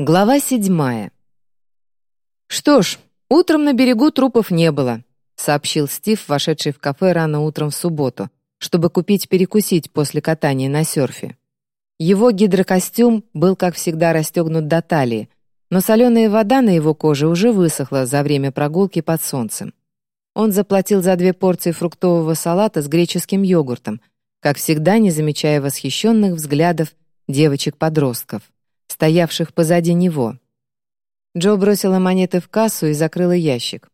Глава седьмая. «Что ж, утром на берегу трупов не было», — сообщил Стив, вошедший в кафе рано утром в субботу, чтобы купить перекусить после катания на серфе. Его гидрокостюм был, как всегда, расстегнут до талии, но соленая вода на его коже уже высохла за время прогулки под солнцем. Он заплатил за две порции фруктового салата с греческим йогуртом, как всегда не замечая восхищенных взглядов девочек-подростков стоявших позади него. Джо бросила монеты в кассу и закрыла ящик.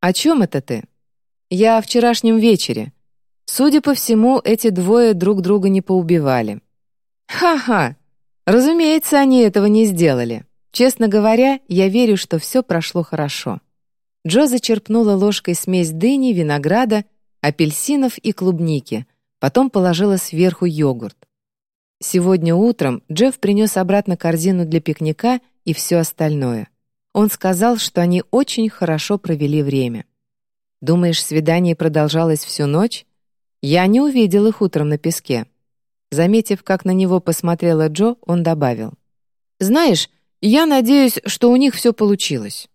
«О чем это ты?» «Я о вчерашнем вечере. Судя по всему, эти двое друг друга не поубивали». «Ха-ха! Разумеется, они этого не сделали. Честно говоря, я верю, что все прошло хорошо». Джо зачерпнула ложкой смесь дыни, винограда, апельсинов и клубники, потом положила сверху йогурт. Сегодня утром Джефф принес обратно корзину для пикника и все остальное. Он сказал, что они очень хорошо провели время. «Думаешь, свидание продолжалось всю ночь?» «Я не увидел их утром на песке». Заметив, как на него посмотрела Джо, он добавил. «Знаешь, я надеюсь, что у них все получилось.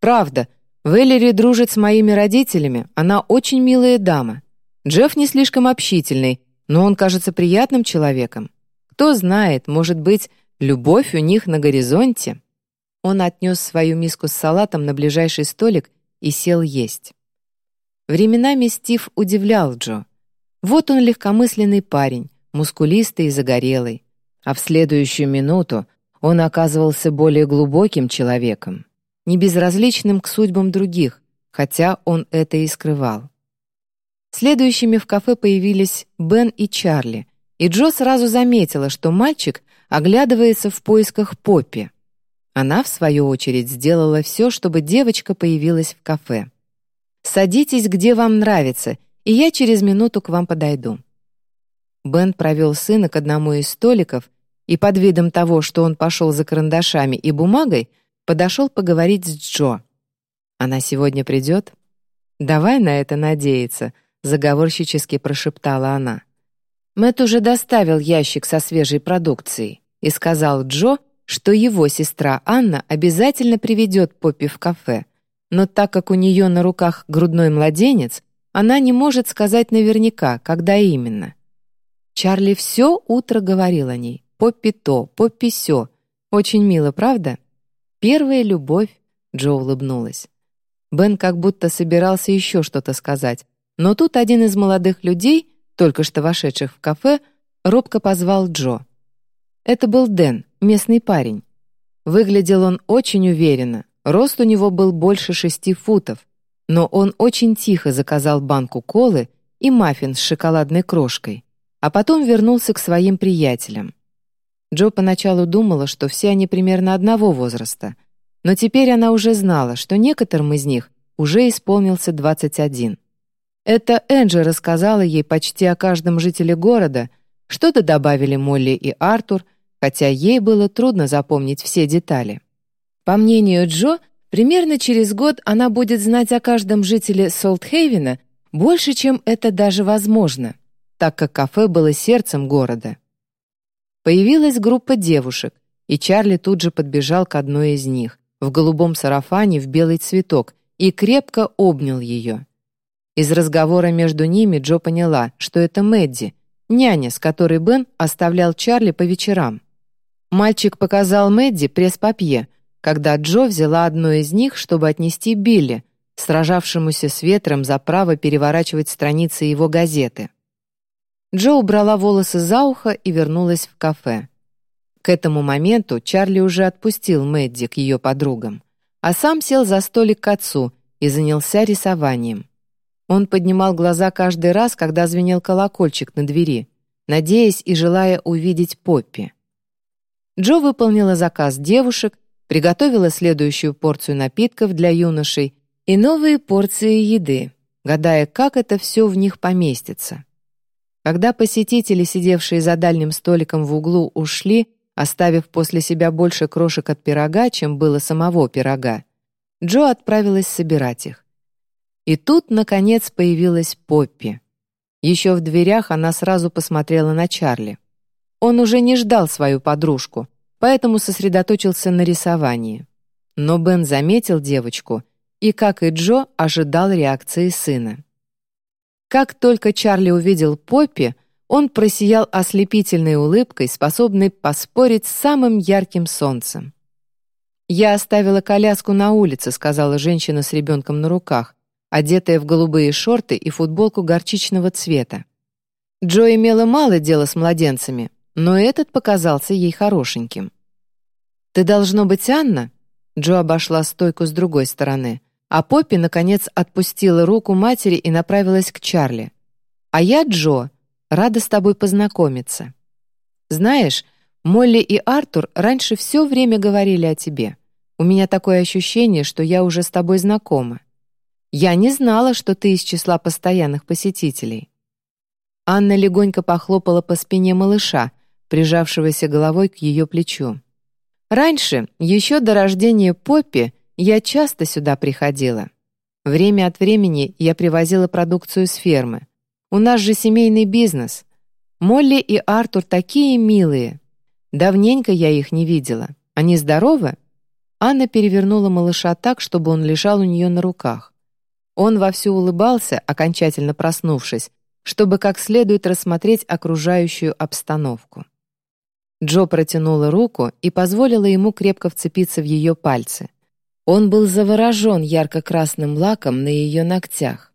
Правда, Вэллери дружит с моими родителями, она очень милая дама. Джефф не слишком общительный, но он кажется приятным человеком. Кто знает, может быть, любовь у них на горизонте. Он отнес свою миску с салатом на ближайший столик и сел есть. Временами Стив удивлял Джо. Вот он легкомысленный парень, мускулистый и загорелый. А в следующую минуту он оказывался более глубоким человеком, не безразличным к судьбам других, хотя он это и скрывал. Следующими в кафе появились Бен и Чарли, и Джо сразу заметила, что мальчик оглядывается в поисках Поппи. Она, в свою очередь, сделала все, чтобы девочка появилась в кафе. «Садитесь, где вам нравится, и я через минуту к вам подойду». Бен провел сына к одному из столиков и под видом того, что он пошел за карандашами и бумагой, подошел поговорить с Джо. «Она сегодня придет?» «Давай на это надеяться», — заговорщически прошептала она. Мэт уже доставил ящик со свежей продукцией и сказал Джо, что его сестра Анна обязательно приведет Поппи в кафе, но так как у нее на руках грудной младенец, она не может сказать наверняка, когда именно. Чарли все утро говорил о ней. Поппи то, Поппи сё. Очень мило, правда? Первая любовь, Джо улыбнулась. Бен как будто собирался еще что-то сказать, но тут один из молодых людей только что вошедших в кафе, робко позвал Джо. Это был Дэн, местный парень. Выглядел он очень уверенно, рост у него был больше шести футов, но он очень тихо заказал банку колы и маффин с шоколадной крошкой, а потом вернулся к своим приятелям. Джо поначалу думала, что все они примерно одного возраста, но теперь она уже знала, что некоторым из них уже исполнился 21. Это Энджи рассказала ей почти о каждом жителе города, что-то добавили Молли и Артур, хотя ей было трудно запомнить все детали. По мнению Джо, примерно через год она будет знать о каждом жителе Солтхейвена больше, чем это даже возможно, так как кафе было сердцем города. Появилась группа девушек, и Чарли тут же подбежал к одной из них, в голубом сарафане в белый цветок, и крепко обнял ее. Из разговора между ними Джо поняла, что это Мэдди, няня, с которой Бен оставлял Чарли по вечерам. Мальчик показал Мэдди пресс-папье, когда Джо взяла одно из них, чтобы отнести Билли, сражавшемуся с ветром за право переворачивать страницы его газеты. Джо убрала волосы за ухо и вернулась в кафе. К этому моменту Чарли уже отпустил Мэдди к ее подругам, а сам сел за столик к отцу и занялся рисованием. Он поднимал глаза каждый раз, когда звенел колокольчик на двери, надеясь и желая увидеть Поппи. Джо выполнила заказ девушек, приготовила следующую порцию напитков для юношей и новые порции еды, гадая, как это все в них поместится. Когда посетители, сидевшие за дальним столиком в углу, ушли, оставив после себя больше крошек от пирога, чем было самого пирога, Джо отправилась собирать их. И тут, наконец, появилась Поппи. Еще в дверях она сразу посмотрела на Чарли. Он уже не ждал свою подружку, поэтому сосредоточился на рисовании. Но Бен заметил девочку и, как и Джо, ожидал реакции сына. Как только Чарли увидел Поппи, он просиял ослепительной улыбкой, способной поспорить с самым ярким солнцем. «Я оставила коляску на улице», — сказала женщина с ребенком на руках, одетая в голубые шорты и футболку горчичного цвета. Джо имела мало дела с младенцами, но этот показался ей хорошеньким. «Ты должно быть Анна?» Джо обошла стойку с другой стороны, а Поппи, наконец, отпустила руку матери и направилась к Чарли. «А я Джо», Рада с тобой познакомиться. Знаешь, Молли и Артур раньше все время говорили о тебе. У меня такое ощущение, что я уже с тобой знакома. Я не знала, что ты из числа постоянных посетителей». Анна легонько похлопала по спине малыша, прижавшегося головой к ее плечу. «Раньше, еще до рождения Поппи, я часто сюда приходила. Время от времени я привозила продукцию с фермы. У нас же семейный бизнес. Молли и Артур такие милые. Давненько я их не видела. Они здоровы?» Анна перевернула малыша так, чтобы он лежал у нее на руках. Он вовсю улыбался, окончательно проснувшись, чтобы как следует рассмотреть окружающую обстановку. Джо протянула руку и позволила ему крепко вцепиться в ее пальцы. Он был заворожен ярко-красным лаком на ее ногтях.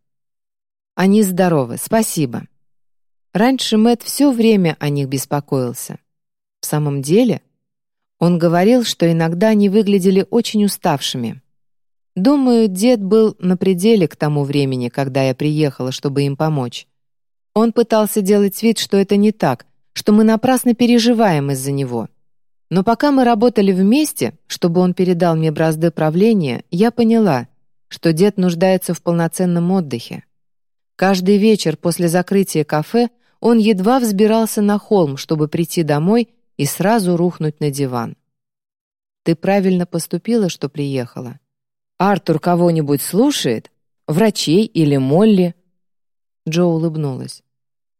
Они здоровы, спасибо. Раньше Мэт все время о них беспокоился. В самом деле, он говорил, что иногда они выглядели очень уставшими. Думаю, дед был на пределе к тому времени, когда я приехала, чтобы им помочь. Он пытался делать вид, что это не так, что мы напрасно переживаем из-за него. Но пока мы работали вместе, чтобы он передал мне бразды правления, я поняла, что дед нуждается в полноценном отдыхе. Каждый вечер после закрытия кафе он едва взбирался на холм, чтобы прийти домой и сразу рухнуть на диван. «Ты правильно поступила, что приехала. Артур кого-нибудь слушает? Врачей или Молли?» Джо улыбнулась.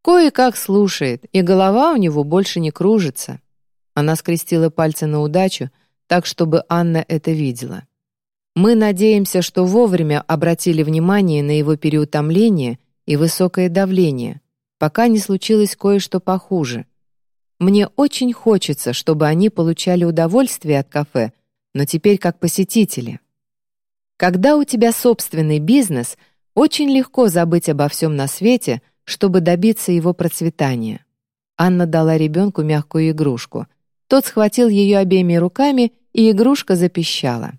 «Кое-как слушает, и голова у него больше не кружится». Она скрестила пальцы на удачу, так, чтобы Анна это видела. «Мы надеемся, что вовремя обратили внимание на его переутомление и высокое давление, пока не случилось кое-что похуже. Мне очень хочется, чтобы они получали удовольствие от кафе, но теперь как посетители. Когда у тебя собственный бизнес, очень легко забыть обо всем на свете, чтобы добиться его процветания. Анна дала ребенку мягкую игрушку. Тот схватил ее обеими руками, и игрушка запищала.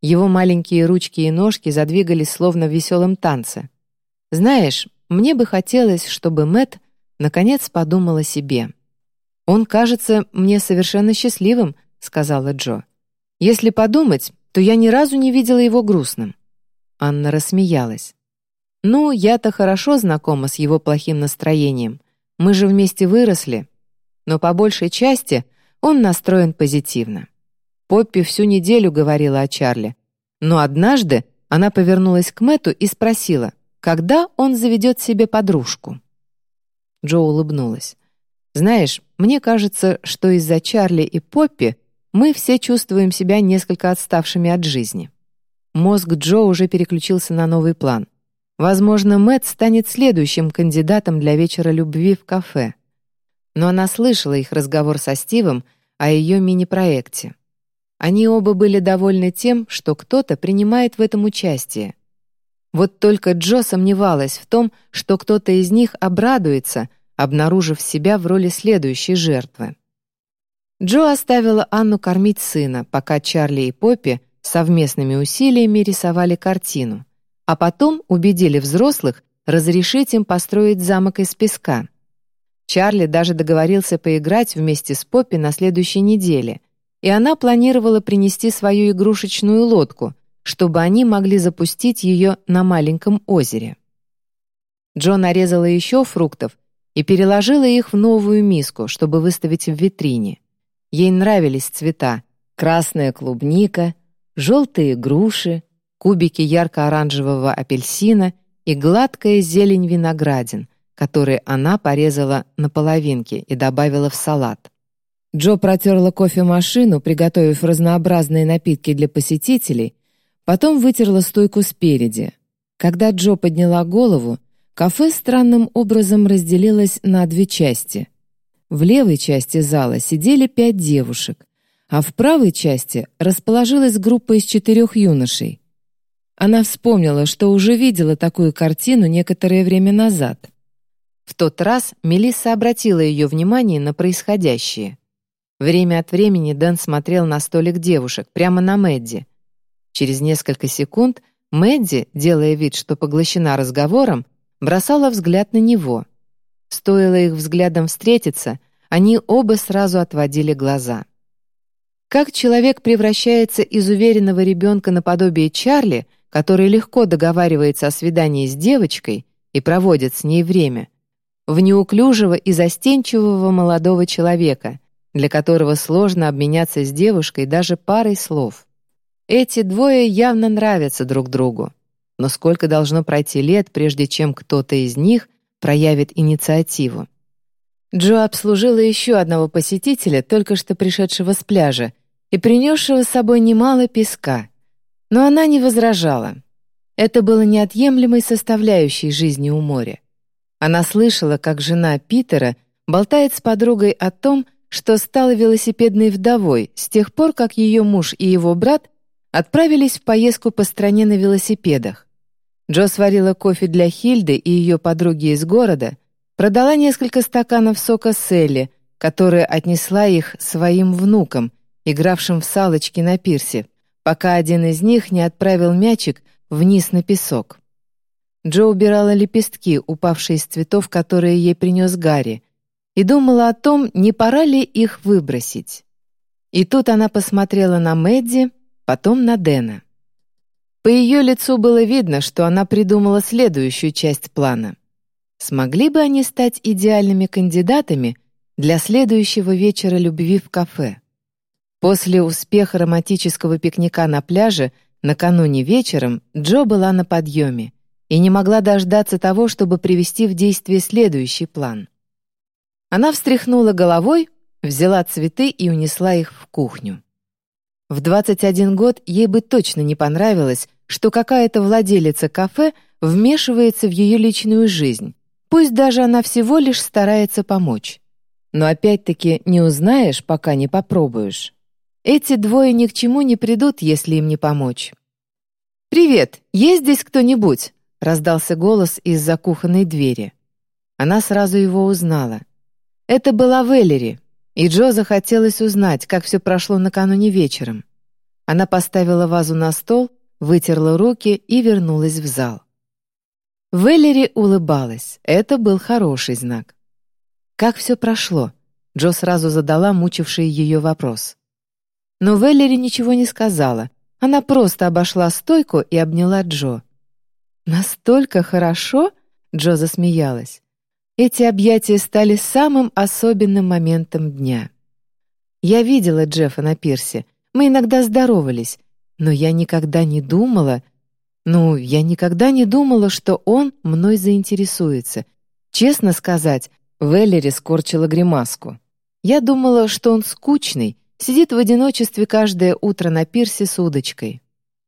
Его маленькие ручки и ножки задвигались словно в веселом танце. Знаешь, мне бы хотелось, чтобы Мэт наконец подумал о себе. «Он кажется мне совершенно счастливым», — сказала Джо. «Если подумать, то я ни разу не видела его грустным». Анна рассмеялась. «Ну, я-то хорошо знакома с его плохим настроением. Мы же вместе выросли. Но по большей части он настроен позитивно. Поппи всю неделю говорила о Чарли. Но однажды она повернулась к Мэту и спросила, когда он заведет себе подружку. Джо улыбнулась. «Знаешь, мне кажется, что из-за Чарли и Поппи мы все чувствуем себя несколько отставшими от жизни». Мозг Джо уже переключился на новый план. Возможно, Мэтт станет следующим кандидатом для вечера любви в кафе. Но она слышала их разговор со Стивом о ее мини-проекте. Они оба были довольны тем, что кто-то принимает в этом участие. Вот только Джо сомневалась в том, что кто-то из них обрадуется, обнаружив себя в роли следующей жертвы. Джо оставила Анну кормить сына, пока Чарли и Поппи совместными усилиями рисовали картину, а потом убедили взрослых разрешить им построить замок из песка. Чарли даже договорился поиграть вместе с Поппи на следующей неделе, и она планировала принести свою игрушечную лодку, чтобы они могли запустить ее на маленьком озере. Джо нарезала еще фруктов и переложила их в новую миску, чтобы выставить в витрине. Ей нравились цвета — красная клубника, желтые груши, кубики ярко-оранжевого апельсина и гладкая зелень виноградин, которые она порезала на половинки и добавила в салат. Джо протерла кофемашину, приготовив разнообразные напитки для посетителей, потом вытерла стойку спереди. Когда Джо подняла голову, кафе странным образом разделилось на две части. В левой части зала сидели пять девушек, а в правой части расположилась группа из четырех юношей. Она вспомнила, что уже видела такую картину некоторое время назад. В тот раз Мелисса обратила ее внимание на происходящее. Время от времени Дэн смотрел на столик девушек, прямо на Мэдди. Через несколько секунд Мэдди, делая вид, что поглощена разговором, бросала взгляд на него. Стоило их взглядом встретиться, они оба сразу отводили глаза. Как человек превращается из уверенного ребенка наподобие Чарли, который легко договаривается о свидании с девочкой и проводит с ней время, в неуклюжего и застенчивого молодого человека, для которого сложно обменяться с девушкой даже парой слов. Эти двое явно нравятся друг другу. Но сколько должно пройти лет, прежде чем кто-то из них проявит инициативу? Джо обслужила еще одного посетителя, только что пришедшего с пляжа, и принесшего с собой немало песка. Но она не возражала. Это было неотъемлемой составляющей жизни у моря. Она слышала, как жена Питера болтает с подругой о том, что стала велосипедной вдовой с тех пор, как ее муж и его брат отправились в поездку по стране на велосипедах. Джо сварила кофе для Хильды и ее подруги из города, продала несколько стаканов сока Селли, которая отнесла их своим внукам, игравшим в салочки на пирсе, пока один из них не отправил мячик вниз на песок. Джо убирала лепестки, упавшие из цветов, которые ей принес Гарри, и думала о том, не пора ли их выбросить. И тут она посмотрела на Мэдди, потом на Дэна. По ее лицу было видно, что она придумала следующую часть плана. Смогли бы они стать идеальными кандидатами для следующего вечера любви в кафе? После успеха романтического пикника на пляже накануне вечером Джо была на подъеме и не могла дождаться того, чтобы привести в действие следующий план. Она встряхнула головой, взяла цветы и унесла их в кухню. В 21 год ей бы точно не понравилось, что какая-то владелица кафе вмешивается в ее личную жизнь, пусть даже она всего лишь старается помочь. Но опять-таки не узнаешь, пока не попробуешь. Эти двое ни к чему не придут, если им не помочь. «Привет! Есть здесь кто-нибудь?» раздался голос из-за кухонной двери. Она сразу его узнала. Это была Веллери, и Джо захотелось узнать, как все прошло накануне вечером. Она поставила вазу на стол, вытерла руки и вернулась в зал. Веллери улыбалась. Это был хороший знак. «Как все прошло?» Джо сразу задала мучивший ее вопрос. Но Веллери ничего не сказала. Она просто обошла стойку и обняла Джо. «Настолько хорошо?» — Джо засмеялась. Эти объятия стали самым особенным моментом дня. Я видела Джеффа на пирсе. Мы иногда здоровались, но я никогда не думала... Ну, я никогда не думала, что он мной заинтересуется. Честно сказать, Веллери скорчила гримаску. Я думала, что он скучный, сидит в одиночестве каждое утро на пирсе с удочкой.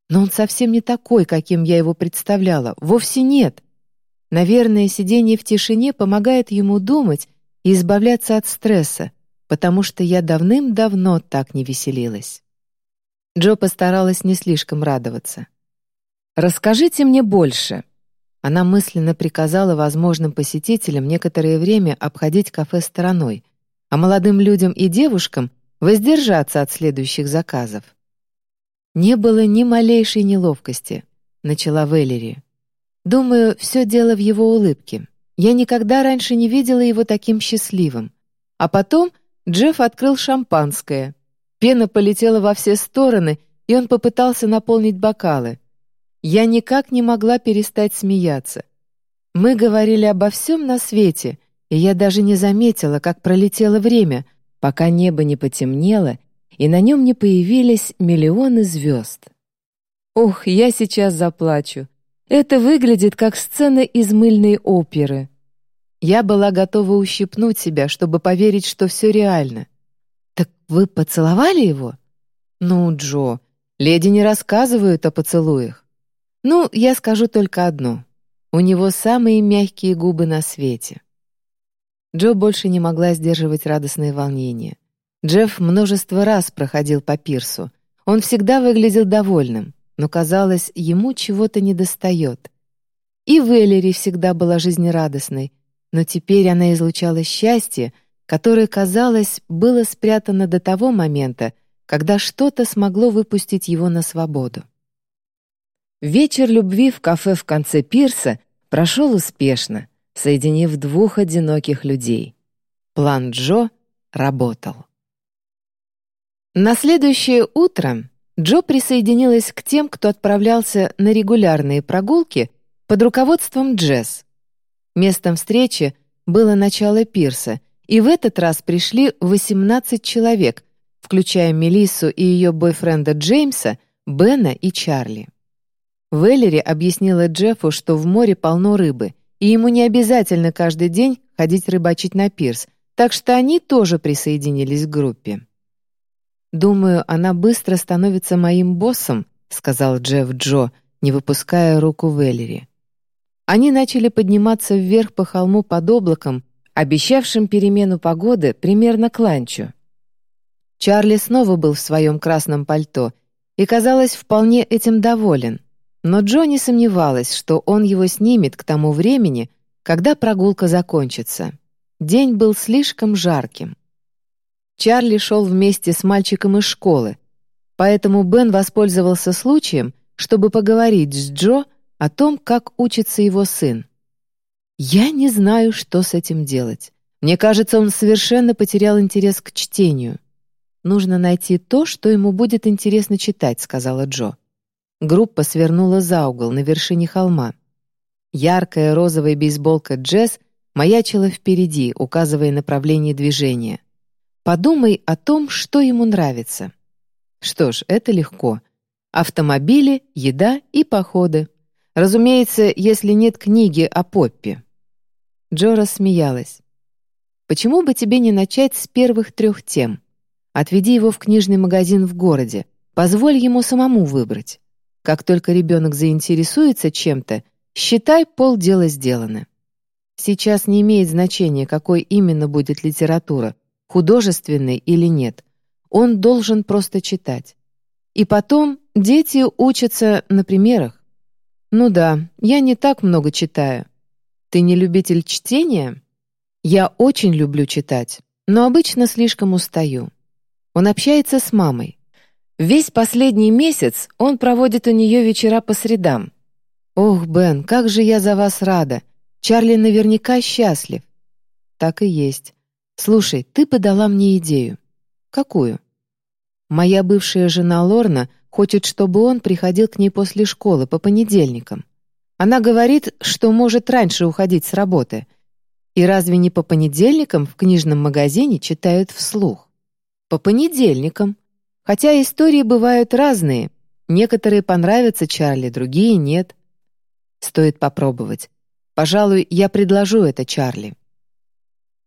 Но он совсем не такой, каким я его представляла. Вовсе нет. Наверное, сидение в тишине помогает ему думать и избавляться от стресса, потому что я давным-давно так не веселилась. Джо постаралась не слишком радоваться. «Расскажите мне больше». Она мысленно приказала возможным посетителям некоторое время обходить кафе стороной, а молодым людям и девушкам воздержаться от следующих заказов. «Не было ни малейшей неловкости», — начала Веллери. «Думаю, все дело в его улыбке. Я никогда раньше не видела его таким счастливым. А потом Джефф открыл шампанское. Пена полетела во все стороны, и он попытался наполнить бокалы. Я никак не могла перестать смеяться. Мы говорили обо всем на свете, и я даже не заметила, как пролетело время, пока небо не потемнело, и на нем не появились миллионы звезд. Ох, я сейчас заплачу. Это выглядит как сцена из мыльной оперы. Я была готова ущипнуть себя, чтобы поверить, что все реально. вы поцеловали его?» «Ну, Джо, леди не рассказывают о поцелуях». «Ну, я скажу только одно. У него самые мягкие губы на свете». Джо больше не могла сдерживать радостное волнение. Джефф множество раз проходил по пирсу. Он всегда выглядел довольным, но, казалось, ему чего-то недостает. И Веллери всегда была жизнерадостной, но теперь она излучала счастье, которое, казалось, было спрятано до того момента, когда что-то смогло выпустить его на свободу. Вечер любви в кафе в конце пирса прошел успешно, соединив двух одиноких людей. План Джо работал. На следующее утро Джо присоединилась к тем, кто отправлялся на регулярные прогулки под руководством Джесс. Местом встречи было начало пирса, и в этот раз пришли 18 человек, включая Мелиссу и ее бойфренда Джеймса, Бена и Чарли. Веллери объяснила Джеффу, что в море полно рыбы, и ему не обязательно каждый день ходить рыбачить на пирс, так что они тоже присоединились к группе. «Думаю, она быстро становится моим боссом», — сказал Джефф Джо, не выпуская руку Веллери. Они начали подниматься вверх по холму под облаком, обещавшим перемену погоды примерно к ланчу. Чарли снова был в своем красном пальто и, казалось, вполне этим доволен. Но Джо не сомневалась, что он его снимет к тому времени, когда прогулка закончится. День был слишком жарким. Чарли шел вместе с мальчиком из школы, поэтому Бен воспользовался случаем, чтобы поговорить с Джо о том, как учится его сын. «Я не знаю, что с этим делать. Мне кажется, он совершенно потерял интерес к чтению. Нужно найти то, что ему будет интересно читать», — сказала Джо. Группа свернула за угол на вершине холма. Яркая розовая бейсболка Джесс маячила впереди, указывая направление движения. Подумай о том, что ему нравится. Что ж, это легко. Автомобили, еда и походы. Разумеется, если нет книги о Поппе. Джо рассмеялась. «Почему бы тебе не начать с первых трех тем? Отведи его в книжный магазин в городе, позволь ему самому выбрать. Как только ребенок заинтересуется чем-то, считай, полдела сделано. Сейчас не имеет значения, какой именно будет литература, художественной или нет. Он должен просто читать. И потом дети учатся на примерах. Ну да, я не так много читаю. Ты не любитель чтения? Я очень люблю читать, но обычно слишком устаю. Он общается с мамой. Весь последний месяц он проводит у нее вечера по средам. «Ох, Бен, как же я за вас рада! Чарли наверняка счастлив!» «Так и есть. Слушай, ты подала мне идею». «Какую?» «Моя бывшая жена Лорна хочет, чтобы он приходил к ней после школы по понедельникам. Она говорит, что может раньше уходить с работы. И разве не по понедельникам в книжном магазине читают вслух? По понедельникам. Хотя истории бывают разные. Некоторые понравятся Чарли, другие нет. Стоит попробовать. Пожалуй, я предложу это Чарли.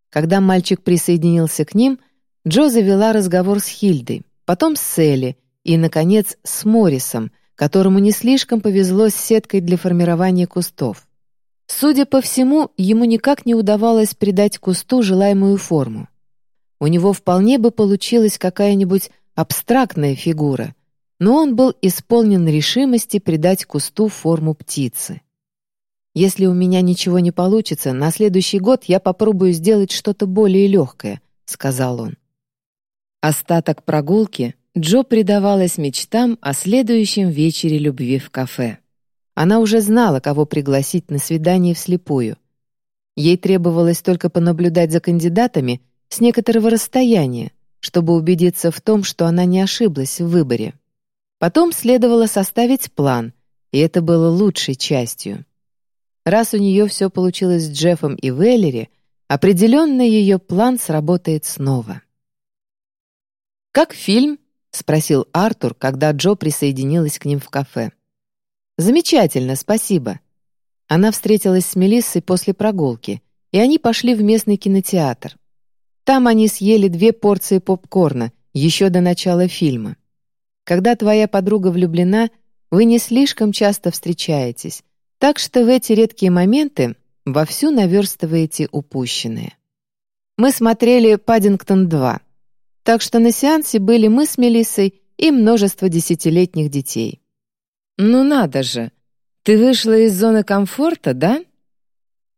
Когда мальчик присоединился к ним, Джо завела разговор с Хильдой, потом с Селли и, наконец, с Моррисом, которому не слишком повезло с сеткой для формирования кустов. Судя по всему, ему никак не удавалось придать кусту желаемую форму. У него вполне бы получилась какая-нибудь абстрактная фигура, но он был исполнен решимости придать кусту форму птицы. «Если у меня ничего не получится, на следующий год я попробую сделать что-то более легкое», — сказал он. Остаток прогулки Джо предавалась мечтам о следующем вечере любви в кафе. Она уже знала, кого пригласить на свидание вслепую. Ей требовалось только понаблюдать за кандидатами с некоторого расстояния, чтобы убедиться в том, что она не ошиблась в выборе. Потом следовало составить план, и это было лучшей частью. Раз у нее все получилось с Джеффом и Веллери, определенно ее план сработает снова. «Как фильм?» — спросил Артур, когда Джо присоединилась к ним в кафе. «Замечательно, спасибо». Она встретилась с Мелиссой после прогулки, и они пошли в местный кинотеатр. Там они съели две порции попкорна еще до начала фильма. Когда твоя подруга влюблена, вы не слишком часто встречаетесь, так что в эти редкие моменты вовсю наверстываете упущенное. Мы смотрели «Паддингтон 2», так что на сеансе были мы с Мелиссой и множество десятилетних детей. «Ну надо же! Ты вышла из зоны комфорта, да?»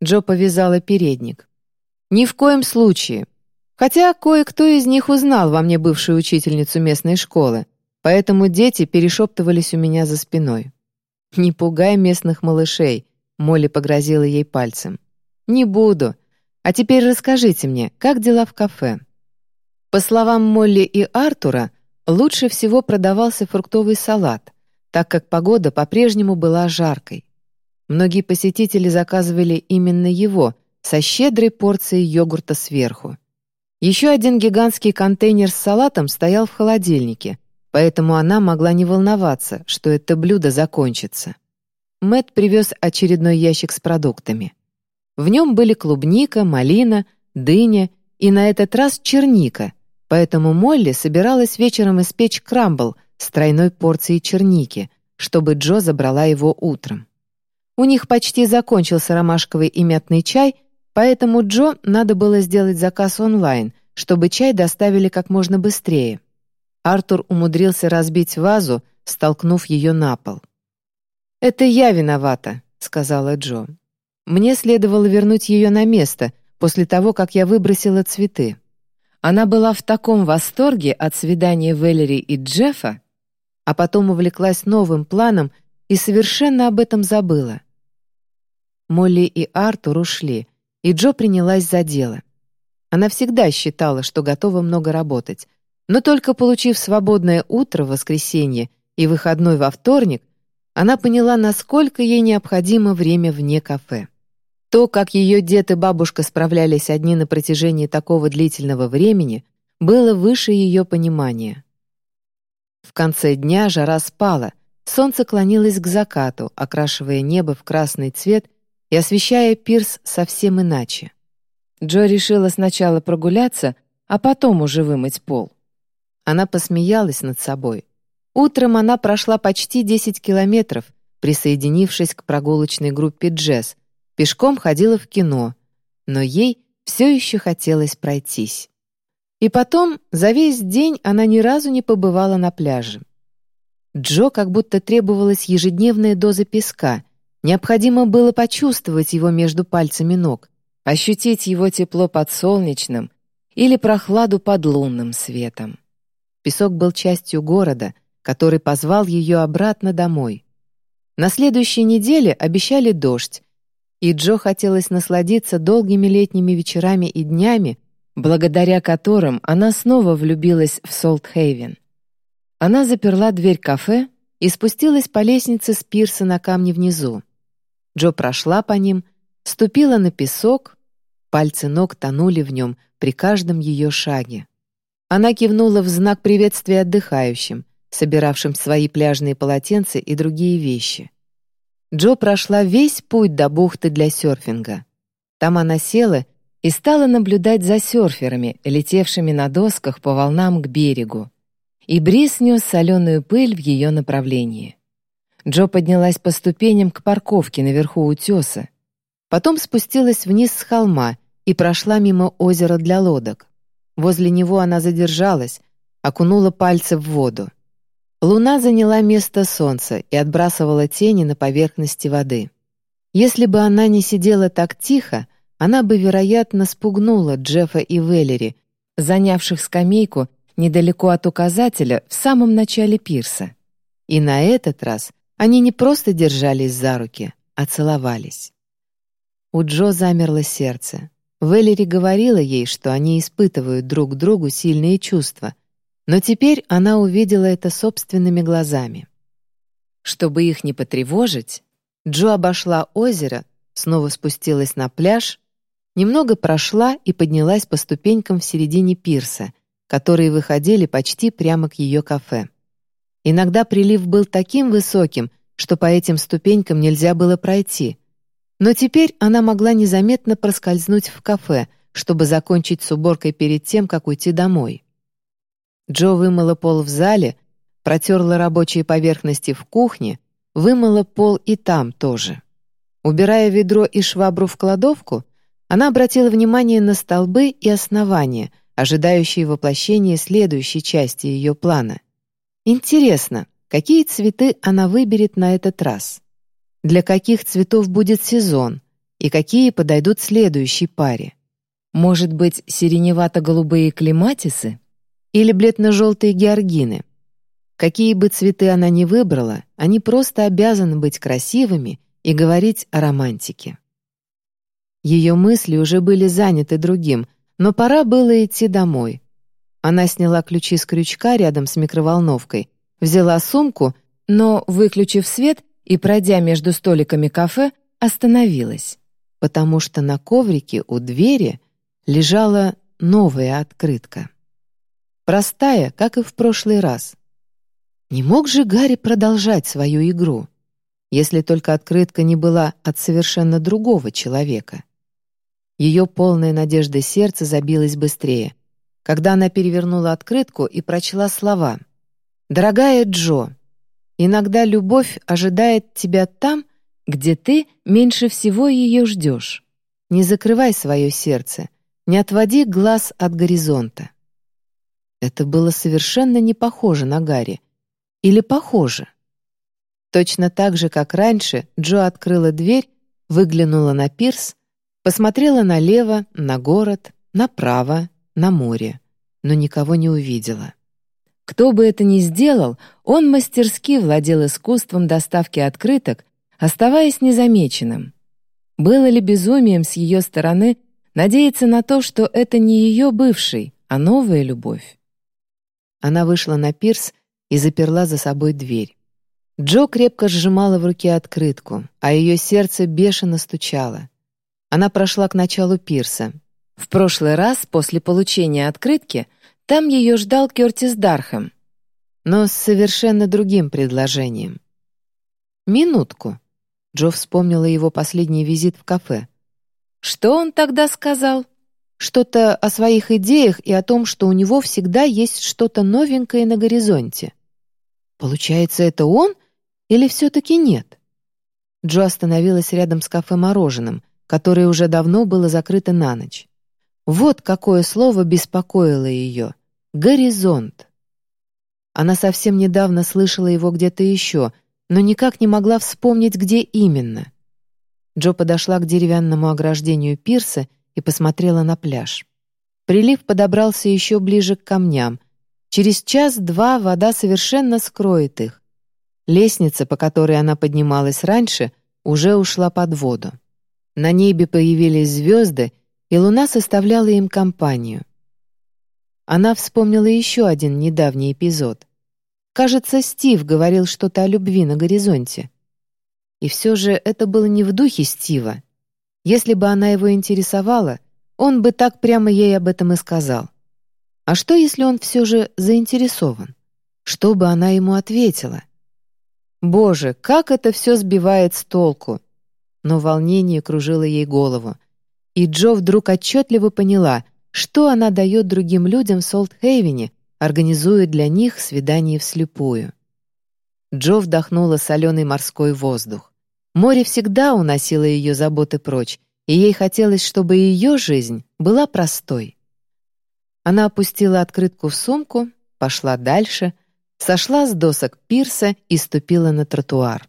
Джо повязала передник. «Ни в коем случае. Хотя кое-кто из них узнал во мне бывшую учительницу местной школы, поэтому дети перешептывались у меня за спиной. «Не пугай местных малышей», — Молли погрозила ей пальцем. «Не буду. А теперь расскажите мне, как дела в кафе?» По словам Молли и Артура, лучше всего продавался фруктовый салат, так как погода по-прежнему была жаркой. Многие посетители заказывали именно его, со щедрой порцией йогурта сверху. Еще один гигантский контейнер с салатом стоял в холодильнике, поэтому она могла не волноваться, что это блюдо закончится. Мэт привез очередной ящик с продуктами. В нем были клубника, малина, дыня и на этот раз черника, поэтому Молли собиралась вечером испечь крамбл с тройной порцией черники, чтобы Джо забрала его утром. У них почти закончился ромашковый и мятный чай, поэтому Джо надо было сделать заказ онлайн, чтобы чай доставили как можно быстрее. Артур умудрился разбить вазу, столкнув ее на пол. «Это я виновата», — сказала Джо. «Мне следовало вернуть ее на место после того, как я выбросила цветы». Она была в таком восторге от свидания Веллери и Джеффа, а потом увлеклась новым планом и совершенно об этом забыла. Молли и Артур ушли, и Джо принялась за дело. Она всегда считала, что готова много работать, но только получив свободное утро в воскресенье и выходной во вторник, она поняла, насколько ей необходимо время вне кафе. То, как ее дед и бабушка справлялись одни на протяжении такого длительного времени, было выше ее понимания. В конце дня жара спала, солнце клонилось к закату, окрашивая небо в красный цвет и освещая пирс совсем иначе. Джо решила сначала прогуляться, а потом уже вымыть пол. Она посмеялась над собой. Утром она прошла почти 10 километров, присоединившись к прогулочной группе «Джесс», пешком ходила в кино, но ей все еще хотелось пройтись. И потом, за весь день она ни разу не побывала на пляже. Джо как будто требовалась ежедневная доза песка, Необходимо было почувствовать его между пальцами ног, ощутить его тепло под солнечным или прохладу под лунным светом. Песок был частью города, который позвал ее обратно домой. На следующей неделе обещали дождь, и Джо хотелось насладиться долгими летними вечерами и днями, благодаря которым она снова влюбилась в Солт-Хейвен. Она заперла дверь кафе и спустилась по лестнице с пирса на камне внизу. Джо прошла по ним, ступила на песок, пальцы ног тонули в нем при каждом ее шаге. Она кивнула в знак приветствия отдыхающим, собиравшим свои пляжные полотенца и другие вещи. Джо прошла весь путь до бухты для серфинга. Там она села и стала наблюдать за серферами, летевшими на досках по волнам к берегу. И бриз нес соленую пыль в ее направлении. Джо поднялась по ступеням к парковке наверху утеса. Потом спустилась вниз с холма и прошла мимо озера для лодок. Возле него она задержалась, окунула пальцы в воду. Луна заняла место солнца и отбрасывала тени на поверхности воды. Если бы она не сидела так тихо, она бы, вероятно, спугнула Джеффа и Веллери, занявших скамейку недалеко от указателя в самом начале пирса. И на этот раз они не просто держались за руки, а целовались. У Джо замерло сердце. Веллери говорила ей, что они испытывают друг другу сильные чувства, но теперь она увидела это собственными глазами. Чтобы их не потревожить, Джо обошла озеро, снова спустилась на пляж, немного прошла и поднялась по ступенькам в середине пирса, которые выходили почти прямо к ее кафе. Иногда прилив был таким высоким, что по этим ступенькам нельзя было пройти. Но теперь она могла незаметно проскользнуть в кафе, чтобы закончить с уборкой перед тем, как уйти домой. Джо вымыла пол в зале, протерла рабочие поверхности в кухне, вымыла пол и там тоже. Убирая ведро и швабру в кладовку, она обратила внимание на столбы и основания, ожидающие воплощения следующей части ее плана. Интересно, какие цветы она выберет на этот раз? Для каких цветов будет сезон? И какие подойдут следующей паре? Может быть, сиреневато-голубые клематисы? Или бледно-желтые георгины? Какие бы цветы она ни выбрала, они просто обязаны быть красивыми и говорить о романтике. Ее мысли уже были заняты другим, но пора было идти домой. Она сняла ключи с крючка рядом с микроволновкой, взяла сумку, но, выключив свет и пройдя между столиками кафе, остановилась, потому что на коврике у двери лежала новая открытка. Простая, как и в прошлый раз. Не мог же Гарри продолжать свою игру, если только открытка не была от совершенно другого человека. Ее полное надежды сердце забилось быстрее, когда она перевернула открытку и прочла слова. «Дорогая Джо, иногда любовь ожидает тебя там, где ты меньше всего ее ждешь. Не закрывай свое сердце, не отводи глаз от горизонта». Это было совершенно не похоже на Гарри. Или похоже? Точно так же, как раньше, Джо открыла дверь, выглянула на пирс Посмотрела налево, на город, направо, на море, но никого не увидела. Кто бы это ни сделал, он мастерски владел искусством доставки открыток, оставаясь незамеченным. Было ли безумием с ее стороны надеяться на то, что это не ее бывший, а новая любовь? Она вышла на пирс и заперла за собой дверь. Джо крепко сжимала в руке открытку, а ее сердце бешено стучало. Она прошла к началу пирса. В прошлый раз, после получения открытки, там ее ждал Кертис Дархэм, но с совершенно другим предложением. «Минутку», — Джо вспомнила его последний визит в кафе. «Что он тогда сказал?» «Что-то о своих идеях и о том, что у него всегда есть что-то новенькое на горизонте». «Получается, это он или все-таки нет?» Джо остановилась рядом с кафе-мороженым, которое уже давно было закрыто на ночь. Вот какое слово беспокоило ее — «горизонт». Она совсем недавно слышала его где-то еще, но никак не могла вспомнить, где именно. Джо подошла к деревянному ограждению пирса и посмотрела на пляж. Прилив подобрался еще ближе к камням. Через час-два вода совершенно скроет их. Лестница, по которой она поднималась раньше, уже ушла под воду. На небе появились звезды, и луна составляла им компанию. Она вспомнила еще один недавний эпизод. Кажется, Стив говорил что-то о любви на горизонте. И все же это было не в духе Стива. Если бы она его интересовала, он бы так прямо ей об этом и сказал. А что, если он все же заинтересован? Что бы она ему ответила? Боже, как это все сбивает с толку! но волнение кружило ей голову. И Джо вдруг отчетливо поняла, что она дает другим людям в Солт-Хейвене, организуя для них свидание вслепую. Джо вдохнула соленый морской воздух. Море всегда уносило ее заботы прочь, и ей хотелось, чтобы ее жизнь была простой. Она опустила открытку в сумку, пошла дальше, сошла с досок пирса и ступила на тротуар.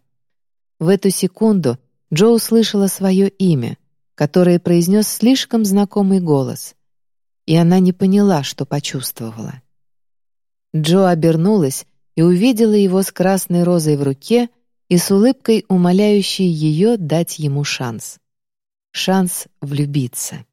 В эту секунду Джо услышала свое имя, которое произнес слишком знакомый голос, и она не поняла, что почувствовала. Джо обернулась и увидела его с красной розой в руке и с улыбкой умоляющей ее дать ему шанс. Шанс влюбиться.